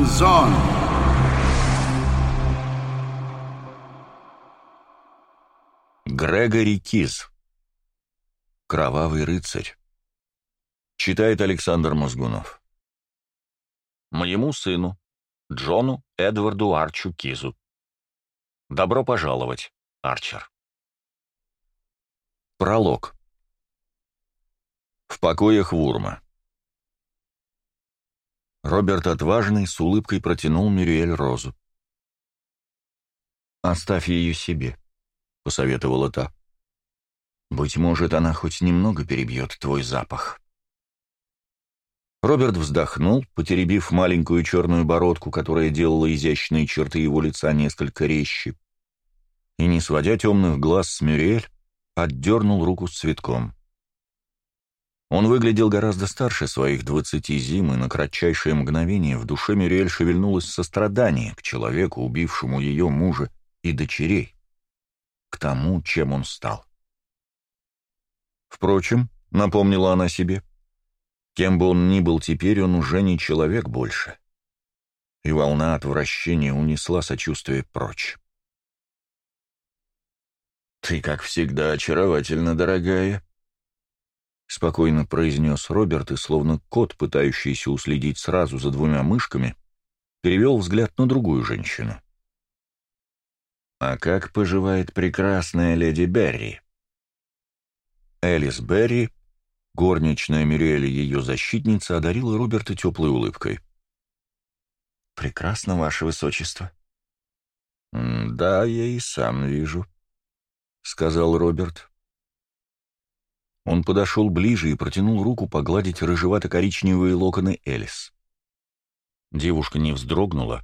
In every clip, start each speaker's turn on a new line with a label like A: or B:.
A: Zone.
B: Грегори Киз. Кровавый рыцарь. Читает Александр Мозгунов. Моему сыну, Джону Эдварду Арчу Кизу. Добро пожаловать, Арчер. Пролог. В покоях Вурма. Роберт отважный с улыбкой протянул Мюриэль розу. «Оставь ее себе», — посоветовала та. «Быть может, она хоть немного перебьет твой запах». Роберт вздохнул, потеребив маленькую черную бородку, которая делала изящные черты его лица несколько резче, и, не сводя темных глаз с Мюриэль, отдернул руку с цветком. Он выглядел гораздо старше своих двадцати зим, и на кратчайшее мгновение в душе Мириэль шевельнулось сострадание к человеку, убившему ее мужа и дочерей, к тому, чем он стал. Впрочем, напомнила она себе, кем бы он ни был теперь, он уже не человек больше. И волна отвращения унесла сочувствие прочь. «Ты, как всегда, очаровательно, дорогая», — спокойно произнес Роберт, и словно кот, пытающийся уследить сразу за двумя мышками, перевел взгляд на другую женщину. «А как поживает прекрасная леди Берри?» Элис Берри, горничная Мириэль ее защитница, одарила Роберта теплой улыбкой. «Прекрасно, ваше высочество». «Да, я и сам вижу», — сказал Роберт. Он подошел ближе и протянул руку погладить рыжевато-коричневые локоны Элис. Девушка не вздрогнула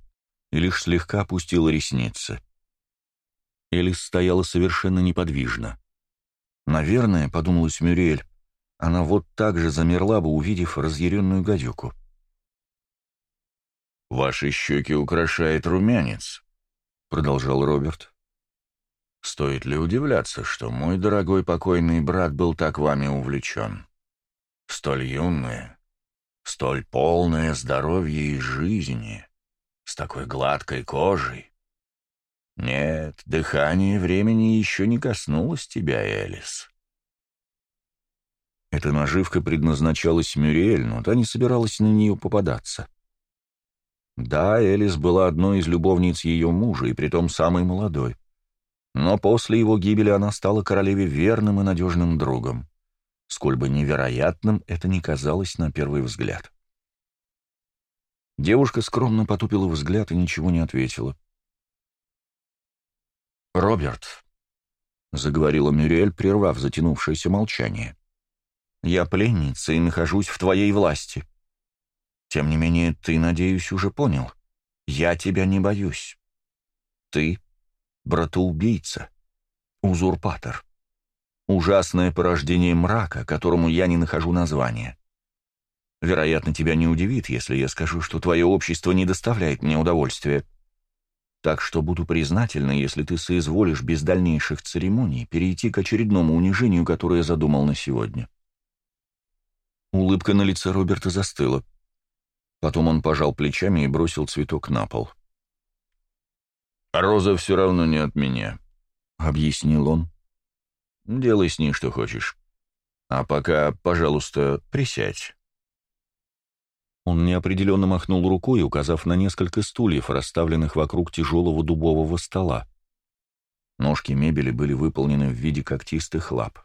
B: и лишь слегка опустила ресницы. Элис стояла совершенно неподвижно. «Наверное», — подумалась Мюриэль, — «она вот так же замерла бы, увидев разъяренную гадюку». «Ваши щеки украшает румянец», — продолжал Роберт. Стоит ли удивляться, что мой дорогой покойный брат был так вами увлечен? Столь юное, столь полное здоровье и жизни, с такой гладкой кожей. Нет, дыхание времени еще не коснулось тебя, Элис. Эта наживка предназначалась Мюриэль, но та не собиралась на нее попадаться. Да, Элис была одной из любовниц ее мужа, и притом самой молодой. Но после его гибели она стала королеве верным и надежным другом, сколь бы невероятным это ни казалось на первый взгляд. Девушка скромно потупила взгляд и ничего не ответила. «Роберт», — заговорила Мюриэль, прервав затянувшееся молчание, — «я пленница и нахожусь в твоей власти. Тем не менее, ты, надеюсь, уже понял. Я тебя не боюсь. Ты братоубийца, узурпатор, ужасное порождение мрака, которому я не нахожу названия. Вероятно, тебя не удивит, если я скажу, что твое общество не доставляет мне удовольствия. Так что буду признательна, если ты соизволишь без дальнейших церемоний перейти к очередному унижению, которое задумал на сегодня». Улыбка на лице Роберта застыла. Потом он пожал плечами и бросил цветок на пол. «Роза все равно не от меня», — объяснил он. «Делай с ней что хочешь. А пока, пожалуйста, присядь». Он неопределенно махнул рукой, указав на несколько стульев, расставленных вокруг тяжелого дубового стола. Ножки мебели были выполнены в виде когтистых лап.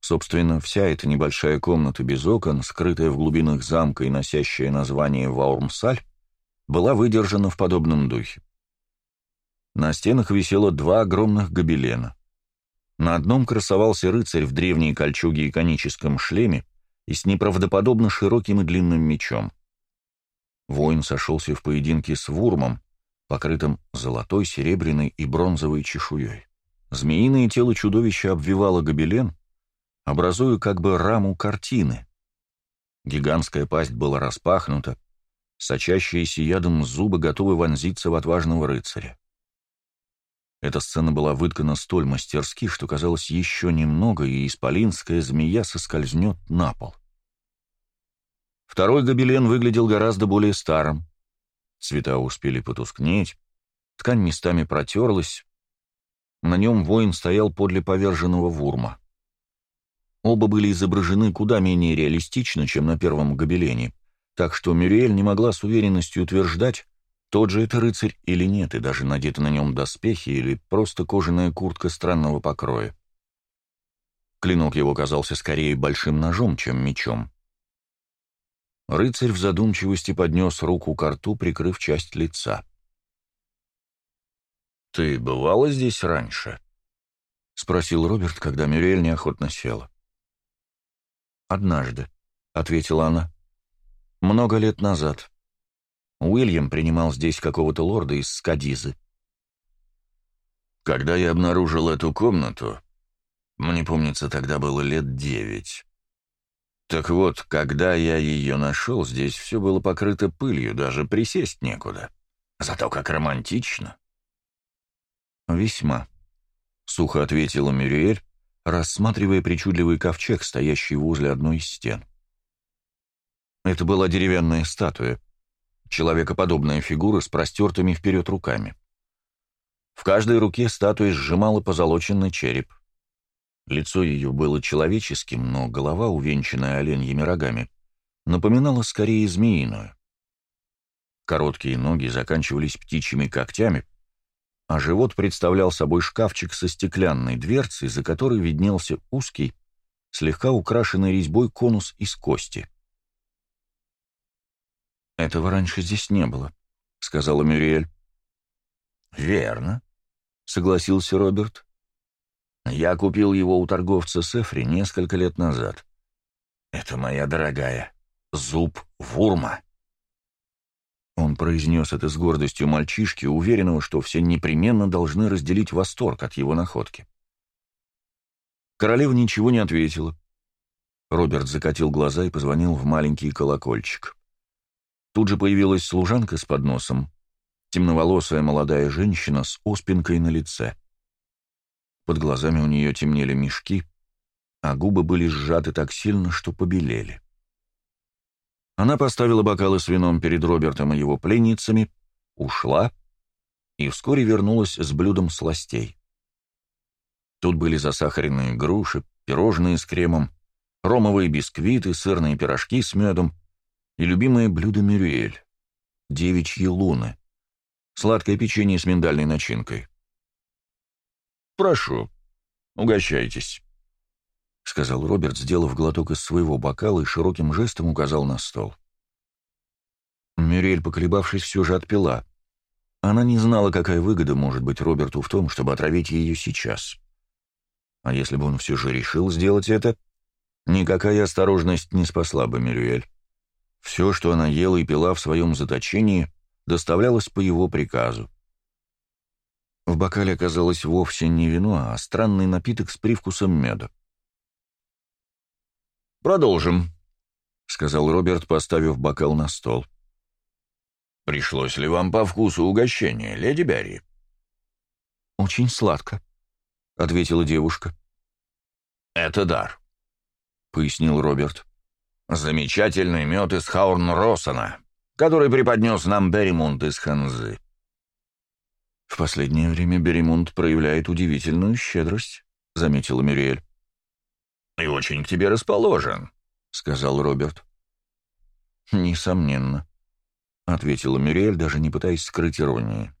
B: Собственно, вся эта небольшая комната без окон, скрытая в глубинах замка и носящая название Ваурмсаль, была выдержана в подобном духе. На стенах висело два огромных гобелена. На одном красовался рыцарь в древней кольчуге и коническом шлеме и с неправдоподобно широким и длинным мечом. Воин сошелся в поединке с вурмом, покрытым золотой, серебряной и бронзовой чешуей. Змеиное тело чудовища обвивало гобелен, образуя как бы раму картины. Гигантская пасть была распахнута, сочащиеся ядом зубы готовы вонзиться в отважного рыцаря. Эта сцена была выткана столь мастерски, что казалось еще немного, и исполинская змея соскользнет на пол. Второй гобелен выглядел гораздо более старым. Цвета успели потускнеть, ткань местами протерлась. На нем воин стоял подле поверженного вурма. Оба были изображены куда менее реалистично, чем на первом гобелене, так что Мюриэль не могла с уверенностью утверждать, тот же это рыцарь или нет, и даже надеты на нем доспехи или просто кожаная куртка странного покроя. Клинок его казался скорее большим ножом, чем мечом. Рыцарь в задумчивости поднес руку к рту, прикрыв часть лица. «Ты бывала здесь раньше?» — спросил Роберт, когда Мюрель неохотно села.
A: «Однажды», — ответила она. «Много лет назад». Уильям принимал здесь какого-то лорда из Скадизы.
B: Когда я обнаружил эту комнату, мне помнится, тогда было лет девять. Так вот, когда я ее нашел, здесь все было покрыто пылью, даже присесть некуда. Зато как романтично.
A: «Весьма», — сухо ответила Мюриэль, рассматривая причудливый ковчег, стоящий возле одной из стен. Это была деревянная статуя — человекоподобная фигура с простертыми вперед руками. В каждой руке статуя сжимала позолоченный череп. Лицо ее было человеческим, но голова, увенчанная оленьими рогами, напоминала скорее змеиную. Короткие ноги заканчивались птичьими когтями, а живот представлял собой шкафчик со стеклянной дверцей, за которой виднелся узкий, слегка украшенный резьбой конус из кости. «Этого раньше здесь не было», — сказала Мюриэль.
B: «Верно», — согласился Роберт. «Я купил его у торговца Сефри несколько лет назад. Это моя дорогая, зуб вурма».
A: Он произнес это с гордостью мальчишки, уверенного, что все непременно должны разделить восторг от его находки. Королева ничего не ответила. Роберт закатил глаза и позвонил в маленький колокольчик. Тут же появилась служанка с подносом, темноволосая молодая женщина с оспинкой на лице. Под глазами у нее темнели мешки, а губы были сжаты так сильно, что побелели. Она поставила бокалы с вином перед Робертом и его пленницами, ушла и вскоре вернулась с блюдом сластей. Тут были засахаренные груши, пирожные с кремом, ромовые бисквиты, сырные пирожки с медом, и любимое блюдо Мюриэль — девичьи луны, сладкое печенье с миндальной начинкой.
B: «Прошу, угощайтесь», — сказал Роберт, сделав глоток из своего бокала и широким жестом указал на стол.
A: Мюриэль, поколебавшись, все же отпила. Она не знала, какая выгода может быть Роберту в том, чтобы отравить ее сейчас. А если бы он все же решил сделать это, никакая осторожность не спасла бы Мюриэль. Все, что она ела и пила в своем заточении, доставлялось по его приказу. В бокале оказалось вовсе не вино, а странный напиток с привкусом меда.
B: «Продолжим», — сказал Роберт, поставив бокал на стол. «Пришлось ли вам по вкусу угощение, леди Берри?»
A: «Очень сладко», — ответила девушка.
B: «Это дар», — пояснил Роберт. Замечательный мед из Хаурн-Росена, который преподнес нам Берримунд из Ханзы.
A: «В последнее время Берримунд проявляет удивительную щедрость», — заметила Мюриэль.
B: «И очень к тебе расположен», — сказал Роберт.
A: «Несомненно», — ответила Мюриэль, даже не пытаясь скрыть иронии.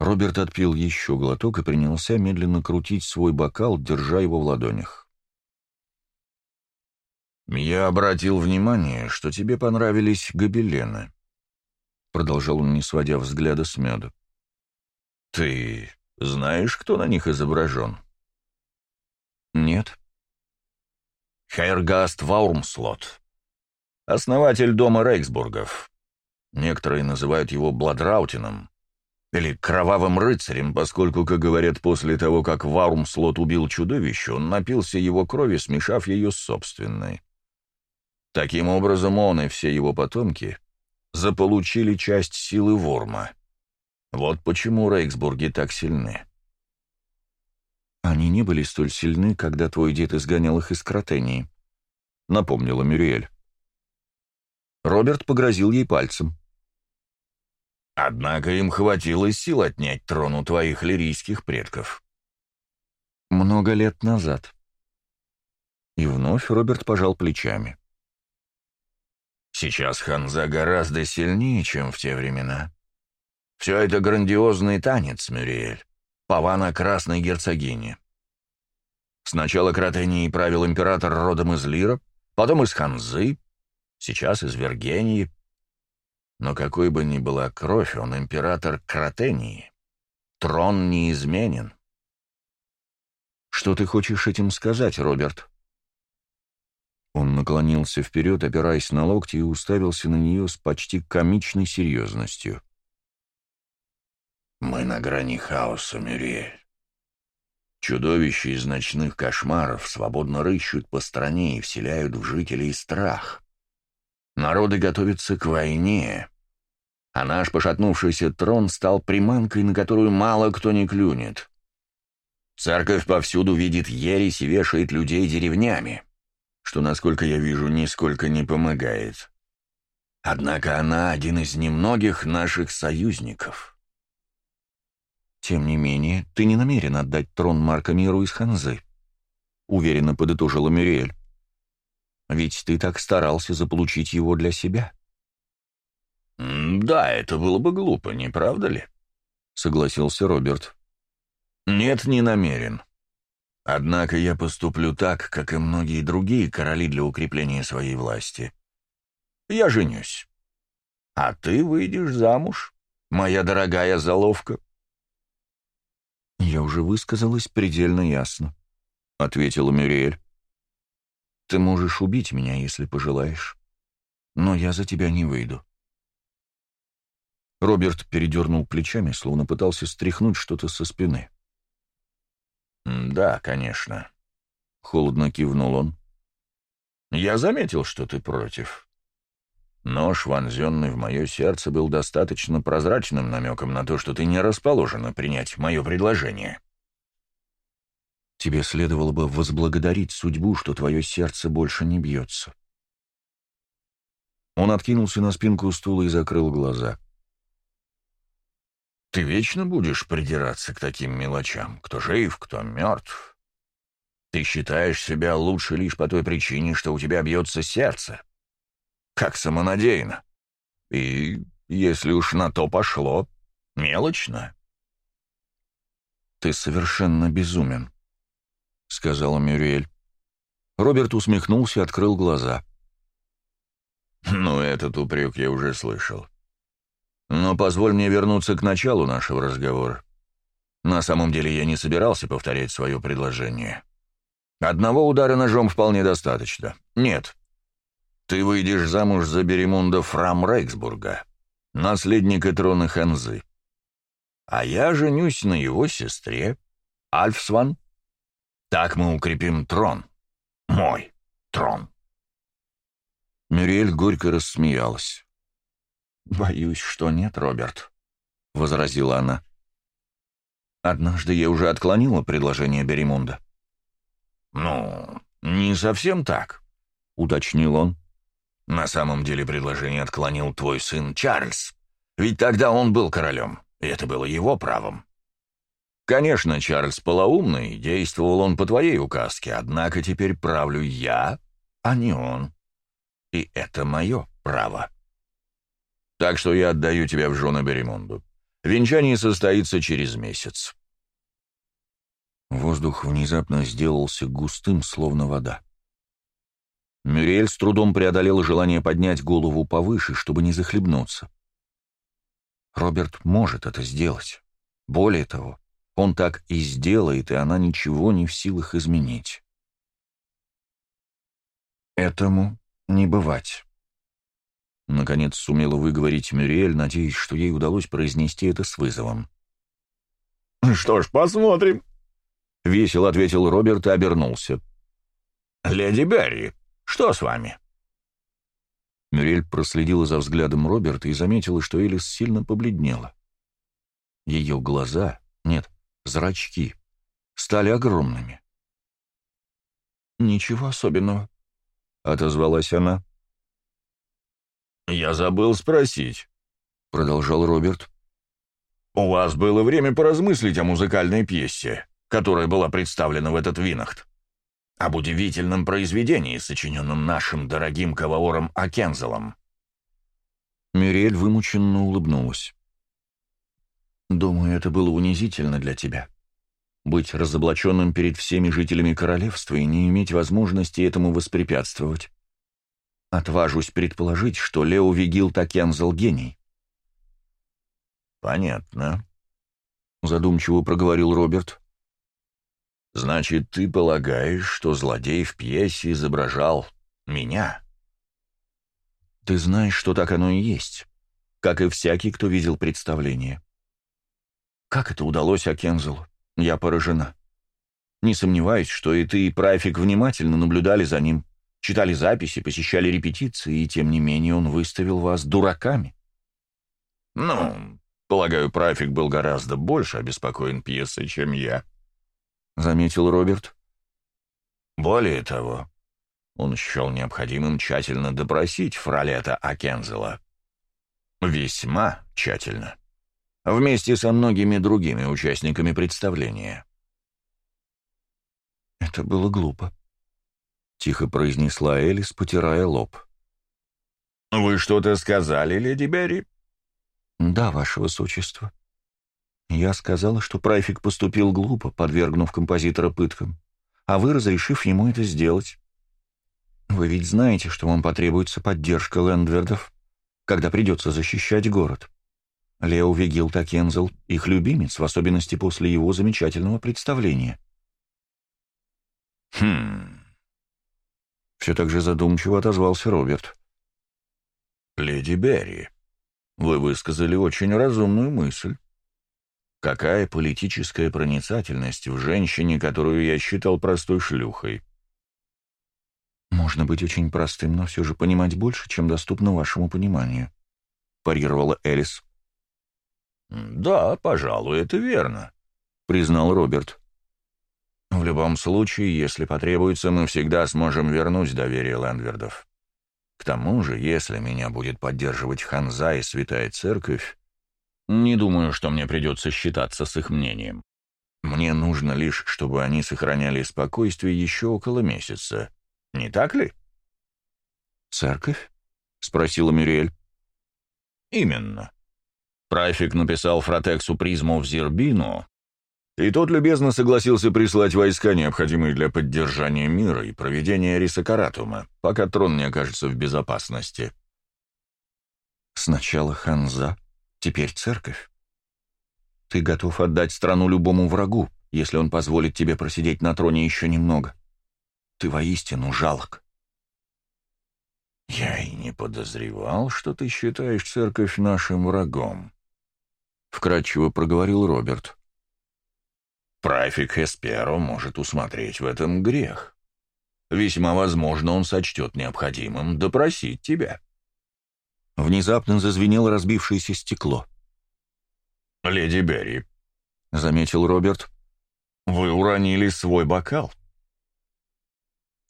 A: Роберт отпил еще глоток и принялся медленно крутить свой бокал, держа его в ладонях.
B: «Я обратил внимание, что тебе понравились гобелены», — продолжал он, не сводя взгляда с меда. «Ты знаешь, кто на них изображен?»
A: «Нет».
B: «Хайргаст Ваурмслот, основатель дома Рейксбургов. Некоторые называют его Бладраутином или Кровавым Рыцарем, поскольку, как говорят, после того, как Ваурмслот убил чудовище, он напился его крови, смешав ее с собственной». Таким образом, он и все его потомки заполучили часть силы Ворма. Вот почему Рейксбурги так сильны.
A: «Они не были столь сильны, когда твой дед изгонял их из Кротении», — напомнила Мюриэль. Роберт погрозил ей пальцем.
B: «Однако им хватило сил отнять трон у твоих лирийских предков».
A: «Много лет назад». И вновь Роберт пожал плечами.
B: Сейчас Ханза гораздо сильнее, чем в те времена. Все это грандиозный танец, Мюриэль. Павана Красной Герцогини. Сначала Кратении правил император родом из Лира, потом из Ханзы, сейчас из Вергении. Но какой бы ни была кровь, он император Кратении. Трон неизменен.
A: Что ты хочешь этим сказать, Роберт? Он наклонился вперед, опираясь на локти, и уставился на нее с почти комичной серьезностью.
B: «Мы на грани хаоса, Мюриэль. Чудовища из ночных кошмаров свободно рыщут по стране и вселяют в жителей страх. Народы готовятся к войне, а наш пошатнувшийся трон стал приманкой, на которую мало кто не клюнет. Церковь повсюду видит ересь и вешает людей деревнями» что, насколько я вижу, нисколько не помогает. Однако она один из немногих наших союзников.
A: Тем не менее, ты не намерен отдать трон Марка Миру из Ханзы, уверенно подытожила Мюриэль. Ведь ты так старался заполучить его для себя.
B: Да, это было бы глупо, не правда ли? согласился Роберт. Нет, не намерен. Однако я поступлю так, как и многие другие короли для укрепления своей власти. Я женюсь. А ты выйдешь замуж, моя дорогая заловка.
A: Я уже высказалась предельно ясно, — ответила Мюриэль. Ты можешь убить меня, если пожелаешь, но я за тебя не выйду. Роберт передернул плечами, словно пытался стряхнуть что-то со спины.
B: — «Да, конечно», — холодно кивнул он. «Я заметил, что ты против». Нож, вонзенный в мое сердце, был достаточно прозрачным намеком на то, что ты не расположена принять мое предложение.
A: Тебе следовало бы возблагодарить судьбу, что твое сердце больше не бьется. Он откинулся на спинку стула и закрыл глаза.
B: — ты вечно будешь придираться к таким мелочам, кто жив, кто мертв. Ты считаешь себя лучше лишь по той причине, что у тебя бьется сердце. Как самонадеянно. И, если уж на то пошло, мелочно.
A: «Ты совершенно безумен», — сказала Мюриэль. Роберт усмехнулся и открыл глаза.
B: «Ну, этот упрек я уже слышал. Но позволь мне вернуться к началу нашего разговора. На самом деле я не собирался повторять свое предложение. Одного удара ножом вполне достаточно. Нет. Ты выйдешь замуж за Беремунда Фрам Рейксбурга, наследника трона Ханзы. А я женюсь на его сестре, Альфсван. Так мы укрепим трон. Мой трон.
A: Мюрель горько рассмеялась. «Боюсь, что нет, Роберт», — возразила она. «Однажды я уже отклонила предложение Беремунда».
B: «Ну, не совсем так», — уточнил он. «На самом деле предложение отклонил твой сын Чарльз, ведь тогда он был королем, и это было его правом». «Конечно, Чарльз полоумный, действовал он по твоей указке, однако теперь правлю я, а не он. И это мое право». Так что я отдаю тебя в жены Беремонду. Венчание состоится через месяц».
A: Воздух внезапно сделался густым, словно вода. Мюриэль с трудом преодолела желание поднять голову повыше, чтобы не захлебнуться. Роберт может это сделать. Более того, он так и сделает, и она ничего не в силах изменить. Этому не бывать. Наконец сумела выговорить Мюриэль, надеясь, что ей удалось произнести это с вызовом.
B: «Что ж, посмотрим», — весело ответил Роберт и обернулся. «Леди Берри, что с вами?»
A: Мюрель проследила за взглядом Роберта и заметила, что Элис сильно побледнела. Ее глаза, нет, зрачки, стали огромными. «Ничего особенного», — отозвалась она.
B: «Я забыл спросить», — продолжал Роберт. «У вас было время поразмыслить о музыкальной пьесе, которая была представлена в этот Винахт, об удивительном произведении, сочиненном нашим дорогим каваором Акензелом».
C: Мирель вымученно улыбнулась. «Думаю, это было унизительно для тебя», быть разоблаченным перед всеми жителями королевства и не иметь возможности этому воспрепятствовать. Отважусь предположить, что Лео Вигил Такензел гений.
B: «Понятно», — задумчиво проговорил Роберт. «Значит, ты полагаешь, что злодей в пьесе изображал меня?»
C: «Ты знаешь, что так оно и есть, как и всякий, кто видел представление. Как это удалось Акензелу? Я поражена. Не сомневаюсь, что и ты, и Прафик внимательно наблюдали за ним. читали записи, посещали репетиции, и тем не менее он выставил вас дураками.
B: Ну, полагаю, Прайфик был гораздо больше обеспокоен пьесой, чем я, — заметил Роберт. Более того, он счел необходимым тщательно допросить фролета Акензела. Весьма тщательно. Вместе со многими другими участниками представления.
C: «Это было глупо», — тихо произнесла Элис, потирая лоб.
B: «Вы что-то сказали, леди Берри?»
C: «Да, ваше высочество. Я сказала, что Прайфик поступил глупо, подвергнув композитора пыткам, а вы разрешив ему это сделать. Вы ведь знаете, что вам потребуется поддержка Лендвердов, когда придется защищать город. Лео Вигил Такензел — их любимец, в особенности после его замечательного представления».
B: «Хм...»
C: все так же задумчиво отозвался Роберт.
B: «Леди Берри, вы высказали очень разумную мысль. Какая политическая проницательность в женщине, которую я считал простой шлюхой?»
C: «Можно быть очень простым, но все же понимать больше, чем доступно вашему пониманию», — парировала Элис.
B: «Да, пожалуй, это верно», — признал Роберт. «В любом случае, если потребуется, мы всегда сможем вернуть доверие Лэнвердов. К тому же, если меня будет поддерживать Ханза и Святая Церковь, не думаю, что мне придется считаться с их мнением. Мне нужно лишь, чтобы они сохраняли спокойствие еще около месяца. Не так ли?»
C: «Церковь?» — спросила Мюриэль.
B: «Именно. Трафик написал Фротексу призму в Зербину, и тот любезно согласился прислать войска, необходимые для поддержания мира и проведения рисокаратума, пока трон не окажется в безопасности.
C: Сначала Ханза, теперь церковь. Ты готов отдать страну любому врагу, если он позволит тебе просидеть на троне еще немного. Ты воистину жалок.
B: Я и не подозревал, что ты считаешь церковь нашим врагом. Вкратчиво проговорил Роберт. — Прафик Хесперо может усмотреть в этом грех. Весьма возможно, он сочтет необходимым допросить тебя».
C: Внезапно зазвенело разбившееся стекло.
B: «Леди Берри», — заметил Роберт, — «вы уронили свой бокал».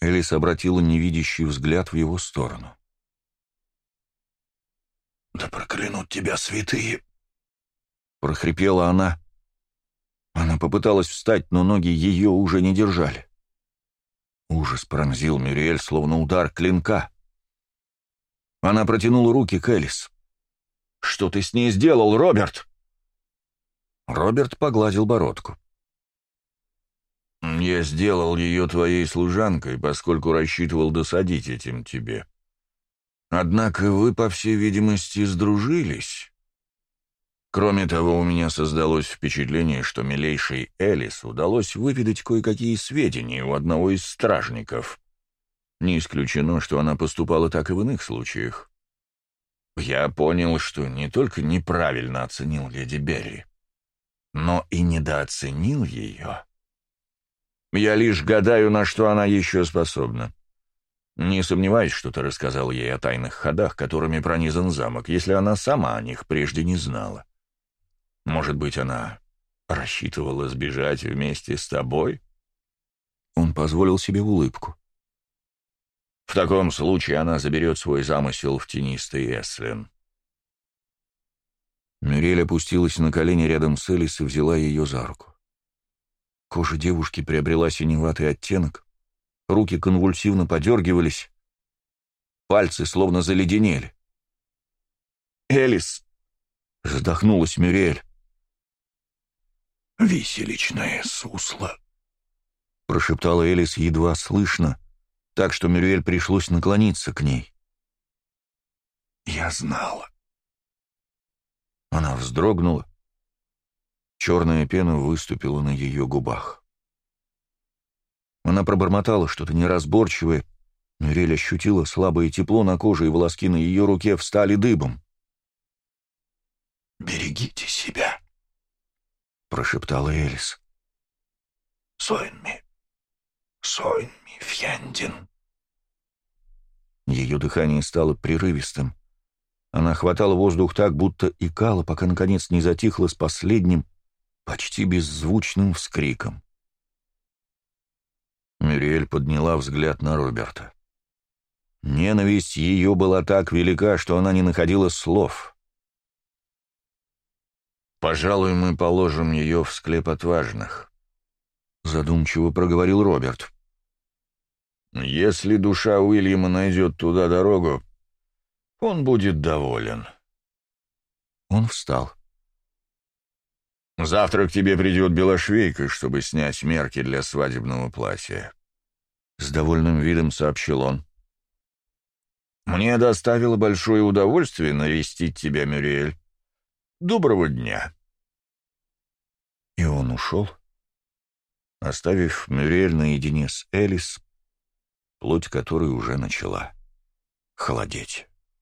C: Элис обратила невидящий взгляд в его сторону.
B: «Да проклянут тебя святые!»
C: — прохрипела она. Она попыталась встать, но ноги ее уже не держали. Ужас пронзил Мюриэль, словно удар клинка. Она протянула руки к Элис. «Что ты с ней сделал, Роберт?» Роберт погладил бородку.
B: «Я сделал ее твоей служанкой, поскольку рассчитывал досадить этим тебе. Однако вы, по всей видимости, сдружились». Кроме того, у меня создалось впечатление, что милейшей Элис удалось выведать кое-какие сведения у одного из стражников. Не исключено, что она поступала так и в иных случаях. Я понял, что не только неправильно оценил леди Берри, но и недооценил ее. Я лишь гадаю, на что она еще способна. Не сомневаюсь, что ты рассказал ей о тайных ходах, которыми пронизан замок, если она сама о них прежде не знала. Может быть, она рассчитывала сбежать вместе с тобой?
C: Он позволил себе улыбку.
A: В таком случае она заберет свой замысел в тенистый Эслин.
B: Мюрель опустилась на колени рядом с Элис и взяла ее за руку. Кожа девушки приобрела синеватый оттенок, руки конвульсивно подергивались, пальцы словно заледенели. «Элис!» — задохнулась Мюрель.
D: «Виселичное сусло», —
B: прошептала Элис едва слышно, так что Мюрель пришлось наклониться к ней.
D: «Я знала».
B: Она вздрогнула. Черная пена выступила на ее губах. Она пробормотала что-то неразборчивое. Мюрель ощутила слабое тепло на коже, и волоски на ее руке встали дыбом.
D: «Берегите себя!»
B: прошептала Элис.
D: «Сойнми! Сойнми, Фьяндин!»
B: Ее дыхание стало прерывистым. Она хватала воздух так, будто икала, пока, наконец, не затихла с последним, почти беззвучным вскриком. Мюриэль подняла взгляд на Роберта. Ненависть ее была так велика, что она не находила слов.
A: «Пожалуй, мы положим ее в склеп отважных», —
B: задумчиво проговорил Роберт.
A: «Если душа Уильяма найдет туда дорогу, он будет доволен».
B: Он встал.
A: «Завтра к тебе придет Белошвейка, чтобы снять мерки для свадебного платья», — с довольным видом сообщил он. «Мне доставило большое удовольствие навестить тебя, Мюриэль. Доброго дня!»
B: И он ушел, оставив Мюрель наедине с Элис, плоть которой уже начала холодеть.